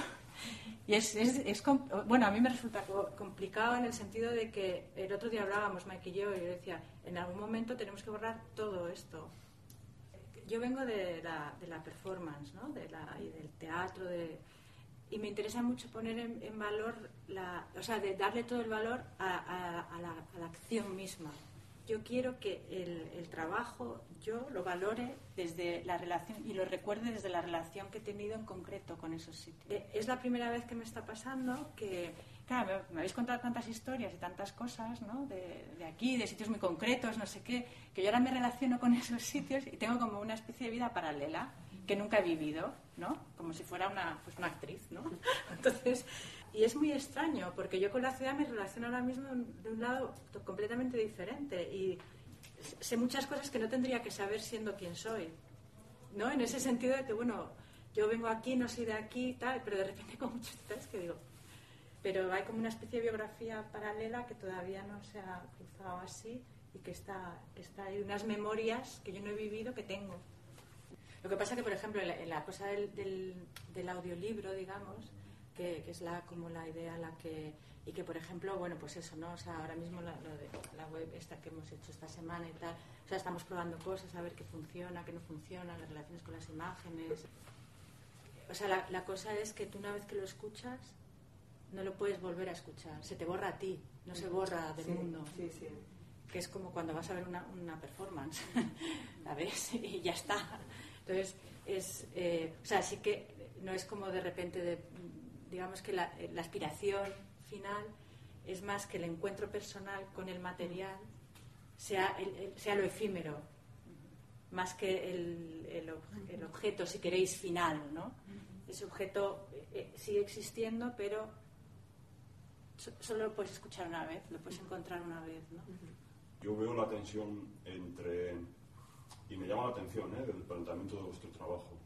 Y es, es, bueno, a mí me resulta complicado en el sentido de que el otro día hablábamos, Mike y yo, y yo decía, en algún momento tenemos que borrar todo esto, yo vengo de la, de la performance, ¿no? de la, y del teatro, de, y me interesa mucho poner en, valor, la, o sea, de darle todo el valor a, a, la, a la, acción misma. Yo quiero que el, el, trabajo yo lo valore desde la relación y lo recuerde desde la relación que he tenido en concreto con esos sitios. Eh, es la primera vez que me está pasando que claro, me, habéis contado tantas historias y tantas cosas, ¿no? De, aquí, de sitios muy concretos, no sé qué, que yo ahora me relaciono con esos sitios y tengo como una especie de vida paralela que nunca he vivido, ¿no? Como si fuera una, pues una actriz, ¿no? Entonces, y es muy extraño, porque yo con la ciudad me relaciono ahora mismo de un lado completamente diferente y sé muchas cosas que no tendría que saber siendo quien soy, ¿no? En ese sentido de que, bueno, yo vengo aquí, no soy de aquí, tal, pero de repente con muchos detalles que digo, pero hay como una especie de biografía paralela que todavía no se ha cruzado así y que está, está hay unas memorias que yo no he vivido que tengo. Lo que pasa que, por ejemplo, en la, cosa del, del, audiolibro, digamos, que, que, es la, como la idea la que... Y que, por ejemplo, bueno, pues eso, ¿no? O sea, ahora mismo la, lo de la web esta que hemos hecho esta semana y tal, o sea, estamos probando cosas, a ver qué funciona, qué no funciona, las relaciones con las imágenes. O sea, la, la cosa es que tú una vez que lo escuchas, no lo puedes volver a escuchar, se te borra a ti, no se borra del mundo. Sí, sí. Que es como cuando vas a ver una, una performance, la ves y ya está. Entonces, es, eh, o sea, sí que no es como de repente, de, digamos que la, la, aspiración final es más que el encuentro personal con el material sea, sea lo efímero, más que el, el, objeto, si queréis, final, ¿no? Ese objeto eh, sigue existiendo, pero solo lo puedes escuchar una vez, lo puedes encontrar una vez, ¿no? Yo veo la tensión entre, y me llama la atención ¿eh? del planteamiento de vuestro trabajo,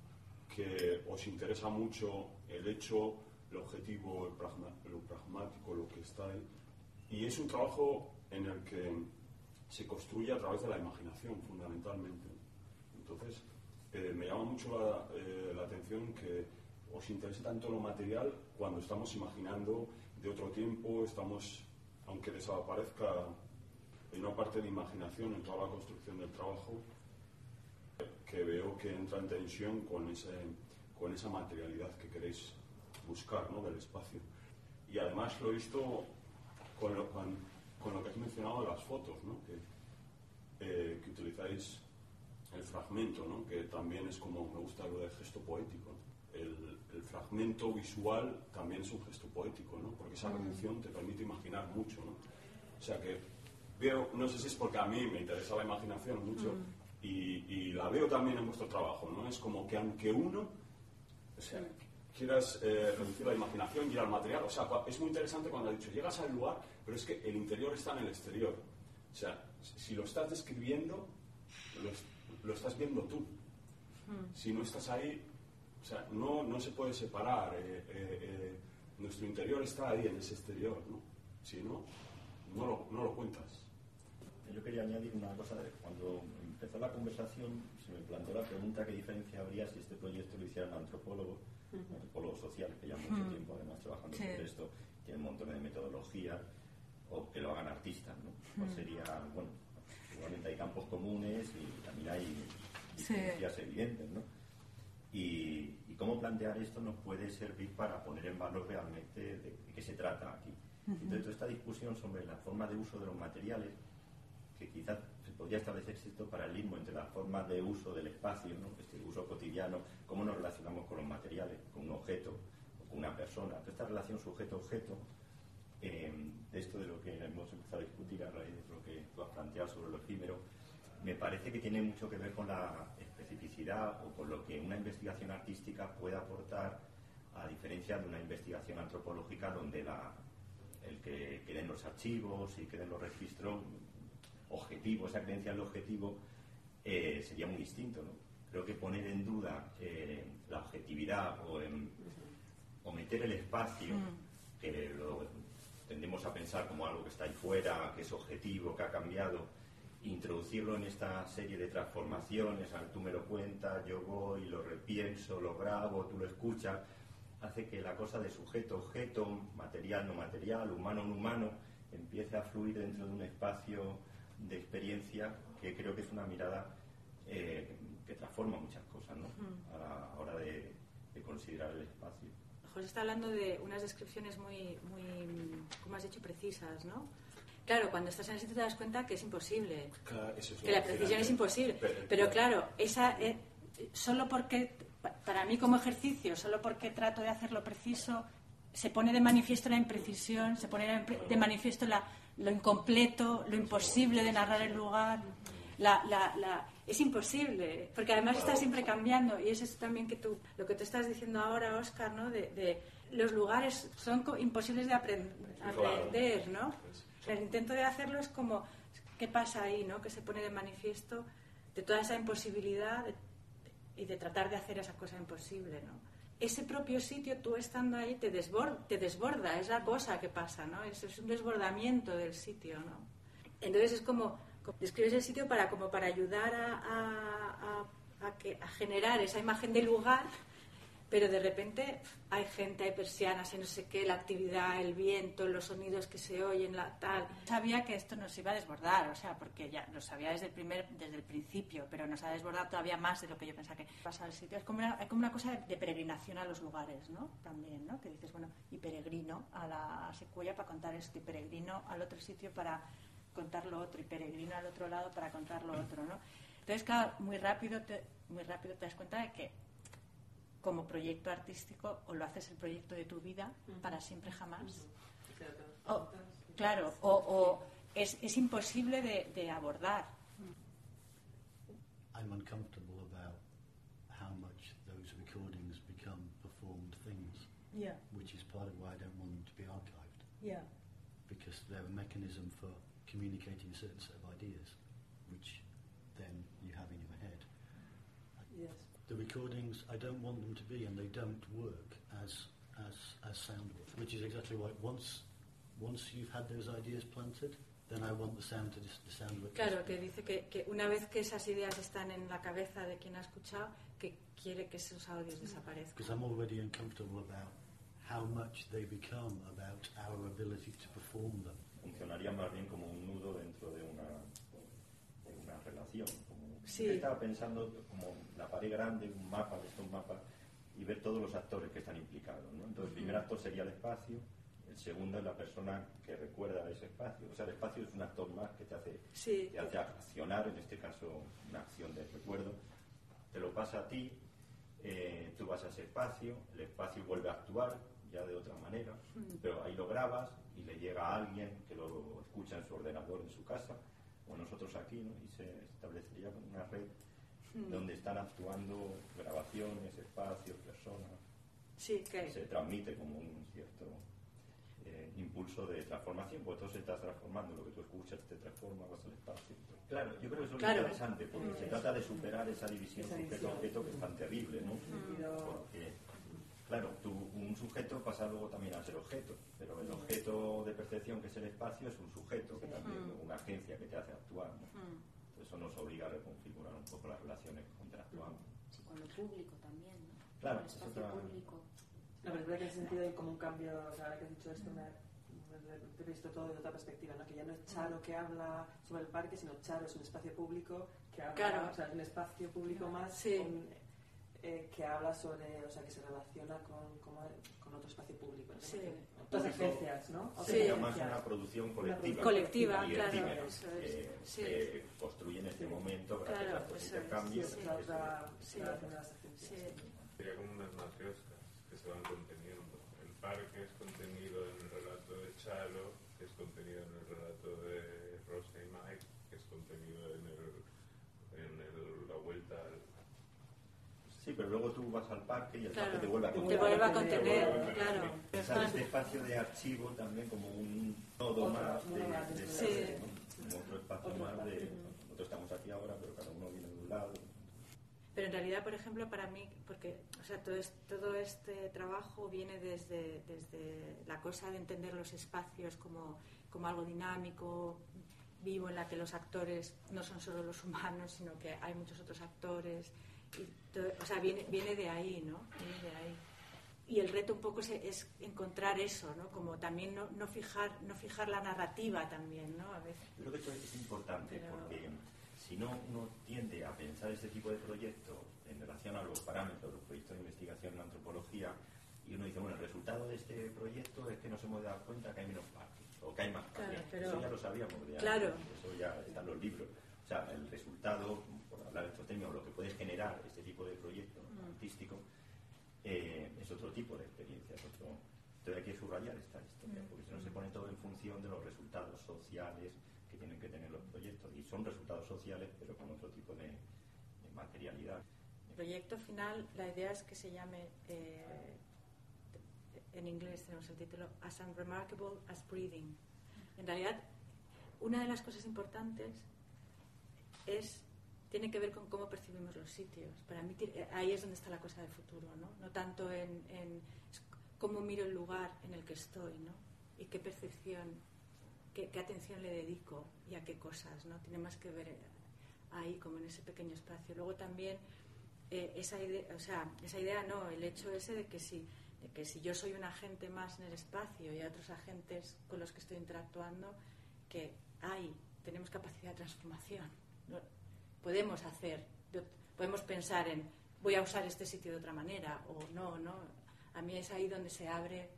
que os interesa mucho el hecho, el objetivo, el lo pragmático, lo que está ahí, y es un trabajo en el que se construye a través de la imaginación, fundamentalmente. Entonces, eh, me llama mucho la, eh, la atención que os interese tanto lo material cuando estamos imaginando de otro tiempo, estamos, aunque desaparezca, hay una parte de imaginación en toda la construcción del trabajo que veo que entra en tensión con, ese, con esa materialidad que queréis buscar ¿no? del espacio. Y además lo he visto con lo, con, lo que has mencionado de las fotos, ¿no? que, eh, que utilizáis el fragmento, ¿no? que también es como me gusta lo del gesto poético. El, el, fragmento visual también es un gesto poético, ¿no? porque esa redención te permite imaginar mucho. ¿no? O sea que veo, no sé si es porque a mí me interesa la imaginación mucho mm. y, y, la veo también en vuestro trabajo, ¿no? es como que aunque uno, o sea, quieras eh, reducir la imaginación y ir al material, o sea, es muy interesante cuando ha dicho, llegas al lugar, pero es que el interior está en el exterior. O sea, si lo estás describiendo, lo, lo estás viendo tú. Hmm. Si no estás ahí, o sea, no, no se puede separar. Eh, eh, eh, nuestro interior está ahí en ese exterior, ¿no? Si no, no lo, no lo cuentas. Yo quería añadir una cosa. Cuando empezó la conversación, se me planteó la pregunta qué diferencia habría si este proyecto lo hicieran antropólogos, antropólogos sociales, que llevan mucho tiempo además trabajando sobre esto, tienen un montón de metodología, o que lo hagan artistas, ¿no? Pues sería, bueno, Igualmente hay campos comunes y también hay diferencias evidentes, ¿no? Y, cómo plantear esto nos puede servir para poner en valor realmente de, qué se trata aquí. Entonces, toda esta discusión sobre la forma de uso de los materiales, que quizás podría establecer cierto paralelismo entre las formas de uso del espacio, ¿no? este uso cotidiano, cómo nos relacionamos con los materiales, con un objeto o con una persona. Esta relación sujeto-objeto eh, de esto de lo que hemos empezado a discutir a raíz de lo que tú has planteado sobre lo efímero, me parece que tiene mucho que ver con la especificidad o con lo que una investigación artística puede aportar a diferencia de una investigación antropológica donde el que queden los archivos y queden los registros objetivos, esa creencia en el objetivo, eh, sería muy distinto. ¿no? Creo que poner en duda eh, la objetividad o, o, meter el espacio, que lo, tendemos a pensar como algo que está ahí fuera, que es objetivo, que ha cambiado, introducirlo en esta serie de transformaciones, tú me lo cuentas, yo voy, lo repienso, lo grabo, tú lo escuchas, hace que la cosa de sujeto, objeto, material, no material, humano, no humano, empiece a fluir dentro de un espacio de experiencia que creo que es una mirada eh, que transforma muchas cosas ¿no? a la hora de considerar el espacio. José está hablando de unas descripciones muy, muy, como has dicho, precisas, ¿no? Claro, cuando estás en el sitio te das cuenta que es imposible, que la precisión es imposible. Pero, claro, esa eh, solo porque, para mí como ejercicio, solo porque trato de hacerlo preciso, se pone de manifiesto la imprecisión, se pone de manifiesto la, lo incompleto, lo imposible de narrar el lugar. La, la, es imposible, porque además está siempre cambiando y eso es también que tú, lo que te estás diciendo ahora, Oscar, ¿no? De, los lugares son imposibles de aprender, ¿no? El intento de hacerlo es como, ¿qué pasa ahí, no? Que se pone de manifiesto de toda esa imposibilidad y de tratar de hacer esa cosa imposible, ¿no? Ese propio sitio, tú estando ahí, te, desborda, te desborda, es la cosa que pasa, ¿no? Es, es un desbordamiento del sitio, ¿no? Entonces es como describes el sitio para como para ayudar a, que, a generar esa imagen del lugar pero de repente hay gente, hay persianas, hay no sé qué, la actividad, el viento, los sonidos que se oyen, la tal. Sabía que esto nos iba a desbordar, o sea, porque ya lo sabía desde el primer, desde el principio, pero nos ha desbordado todavía más de lo que yo pensaba que pasa al sitio. Es como una, como una cosa de, peregrinación a los lugares, ¿no? También, ¿no? Que dices, bueno, y peregrino a la secuela para contar esto, y peregrino al otro sitio para contar lo otro y peregrino al otro lado para contar lo otro, ¿no? Entonces, claro, muy rápido te, muy rápido te das cuenta de que como proyecto artístico o lo haces el proyecto de tu vida para siempre jamás. O, claro, o, o es, es, imposible de, de abordar. I'm uncomfortable about how much those recordings become performed things, yeah. which is part of why I don't want them to be archived. Yeah. Because they're a mechanism for communicating certain The recordings, I don't want them to be, and they don't work as as as sound, which is exactly why once once you've had those ideas planted, then I want the sound to dis- the sound of it. Claro, que dice que, que una vez que esas ideas están en la cabeza de quien ha escuchado, que quiere que esos audios desaparezcan. Because I'm already uncomfortable about how much they become about our ability to perform them. Funcionaría más bien como un nudo dentro de una, de una relación. Sí. Yo estaba pensando como la pared grande, un mapa de estos mapas, y ver todos los actores que están implicados. ¿no? Entonces, el primer actor sería el espacio, el segundo es la persona que recuerda ese espacio. O sea, el espacio es un actor más que te hace, Sí. te hace accionar, en este caso una acción de recuerdo. Te lo pasa a ti, eh, tú vas a ese espacio, el espacio vuelve a actuar ya de otra manera, pero ahí lo grabas y le llega a alguien que lo escucha en su ordenador en su casa, o nosotros aquí, ¿no? y se establecería como una red donde están actuando grabaciones, espacios, personas, Sí, que se transmite como un cierto eh, impulso de transformación, porque todo se está transformando, lo que tú escuchas te transforma, vas al espacio. Claro, yo creo que eso Claro. es interesante, porque se trata de superar esa división Esa división. sujeto-objeto que es tan terrible, ¿no? Porque, claro, tú, un sujeto pasa luego también a ser objeto, pero el objeto de percepción que es el espacio es un sujeto, que también una agencia que te hace actuar, ¿no? Entonces eso nos obliga a reconfigurar un poco las relaciones que interactuamos. Sí, con lo público también, ¿no? Claro, Con el es espacio otra- público. La verdad es que en ese sentido hay como un cambio, o sea, ahora que has dicho esto, me, me- he visto todo desde otra perspectiva, ¿no? que ya no es Charo que habla sobre el parque, sino Charo es un espacio público que habla, Claro. o sea, es un espacio público más Sí. con- eh, que habla sobre, o sea, que se relaciona con, con, con otro espacio público. ¿no? Sí. Otras agencias, ¿no? Otras Sí. Sería más una producción Una colectiva. Colectiva, y claro, efímera, eso es. que Sí. se construye en este Sí. momento gracias Claro, a estos eso es. intercambios. Sí, es otra Sí. relación de las agencias. Sí. Sería como unas matrioscas que se van conteniendo. El parque es contenido en el relato de Chalo, que es contenido en el relato de Rosa y Mike, que es contenido en, el, en el- la vuelta al... Sí, pero luego tú vas al parque y el Claro. parque te vuelve a Te contener. vuelve a Te vuelve a contener. claro. Pensar este espacio de archivo también como un nodo Otro, más de, de dentro Sí. ¿no? como otro espacio Otro más de... Nosotros estamos aquí ahora, pero cada uno viene de un lado. Pero en realidad, por ejemplo, para mí, porque o sea, todo, es- todo este trabajo viene desde, desde la cosa de entender los espacios como, como algo dinámico, vivo, en la que los actores no son solo los humanos, sino que hay muchos otros actores. O sea, viene, viene de ahí, ¿no? Viene de ahí. Y el reto un poco es, es encontrar eso, ¿no? Como también no, no, fijar, no fijar la narrativa también, ¿no? A veces. Yo creo que esto es importante Pero- porque si no uno tiende a pensar este tipo de proyectos en relación a los parámetros, los proyectos de investigación en antropología, y uno dice, bueno, el resultado de este proyecto es que nos hemos dado cuenta que hay menos parques o que hay más Claro, parques. pero- Eso ya lo sabíamos antes, Claro. eso ya está en los libros. O sea, el resultado, lo que puede generar este tipo de proyecto Mm. artístico, eh, es otro tipo de experiencia. es otro- Entonces hay que subrayar esta historia, Mm. porque si no se pone todo en función de los resultados sociales que tienen que tener los proyectos. Y son resultados sociales, pero con otro tipo de, de materialidad. El proyecto final, la idea es que se llame, eh, en inglés tenemos el título, As Unremarkable as Breathing. En realidad, una de las cosas importantes es tiene que ver con cómo percibimos los sitios. Para mí eh, ahí es donde está la cosa del futuro, ¿no? No tanto en, cómo miro el lugar en el que estoy, ¿no? Y qué percepción, qué, qué atención le dedico y a qué cosas, ¿no? Tiene más que ver eh, ahí, como en ese pequeño espacio. Luego también eh, esa idea, o sea, esa idea no, el hecho ese de que si de que si yo soy un agente más en el espacio y hay otros agentes con los que estoy interactuando, que hay, tenemos capacidad de transformación. ¿no? Podemos hacer, de- podemos pensar en voy a usar este sitio de otra manera o no, no. A mí es ahí donde se abre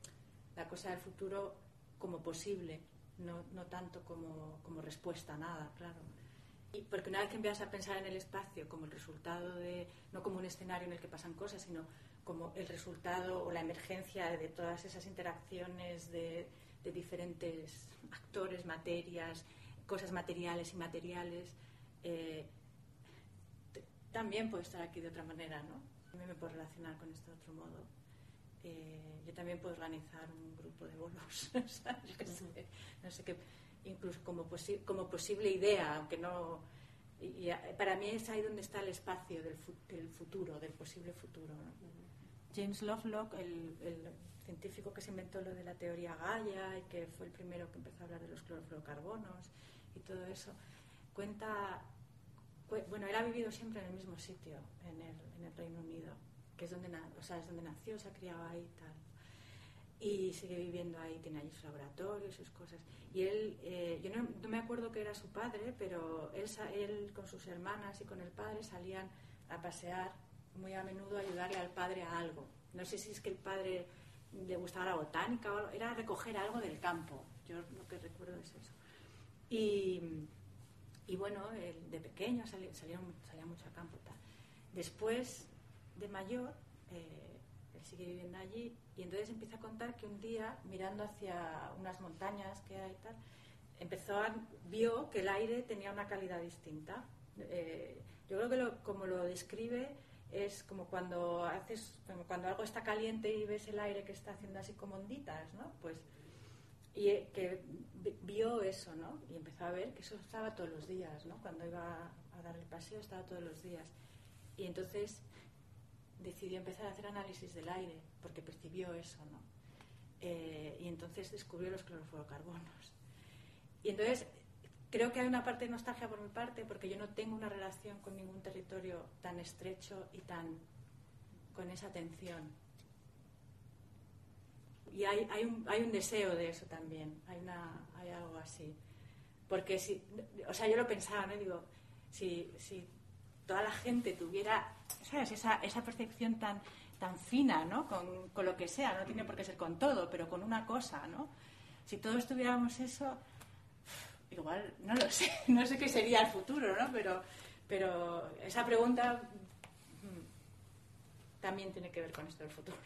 la cosa del futuro como posible, no, no tanto como, como respuesta a nada, claro. Y porque una vez que empiezas a pensar en el espacio como el resultado de, no como un escenario en el que pasan cosas, sino como el resultado o la emergencia de todas esas interacciones de, de diferentes actores, materias, cosas materiales y materiales, eh, también puedo estar aquí de otra manera, ¿no? También me puedo relacionar con esto de otro modo. Eh, yo también puedo organizar un grupo de bolos, yo qué sé, no sé qué, incluso como, posi- como posible idea, aunque no... Y, y, para mí es ahí donde está el espacio del, fu- del futuro, del posible futuro. ¿no? James Lovelock, el, el, científico que se inventó lo de la teoría Gaia y que fue el primero que empezó a hablar de los clorofluorocarbonos y todo eso, cuenta, bueno, él ha vivido siempre en el mismo sitio, en el, en el Reino Unido, que es donde, o sea, es donde nació, se ha criado ahí y tal y sigue viviendo ahí, tiene allí su laboratorio y sus cosas. Y él, eh, yo no, me acuerdo que era su padre, pero él, él con sus hermanas y con el padre salían a pasear muy a menudo a ayudarle al padre a algo. No sé si es que el padre le gustaba la botánica o algo, era recoger algo del campo. Yo lo que recuerdo es eso. Y, y bueno, de pequeño salía, salía, mucho a campo. Tal. Después, de mayor, eh, él sigue viviendo allí y entonces empieza a contar que un día, mirando hacia unas montañas que hay y tal, empezó a, vio que el aire tenía una calidad distinta. Eh, yo creo que lo, como lo describe es como cuando haces como cuando algo está caliente y ves el aire que está haciendo así como onditas, ¿no? Pues y que vio eso, ¿no? Y empezó a ver que eso estaba todos los días, ¿no? Cuando iba a dar el paseo estaba todos los días. Y entonces decidió empezar a hacer análisis del aire, porque percibió eso, ¿no? Eh, y entonces descubrió los clorofluorocarbonos. Y entonces creo que hay una parte de nostalgia por mi parte, porque yo no tengo una relación con ningún territorio tan estrecho y tan con esa atención. Y hay, hay, un, hay un deseo de eso también, hay, una, hay algo así. Porque si, o sea, yo lo pensaba, ¿no? Digo, si, si toda la gente tuviera ¿sabes? Esa, esa percepción tan, tan fina, ¿no? Con, con, lo que sea, no tiene por qué ser con todo, pero con una cosa, ¿no? Si todos tuviéramos eso, igual, no lo sé, no sé qué sería el futuro, ¿no? Pero, pero esa pregunta mm, también tiene que ver con esto del futuro.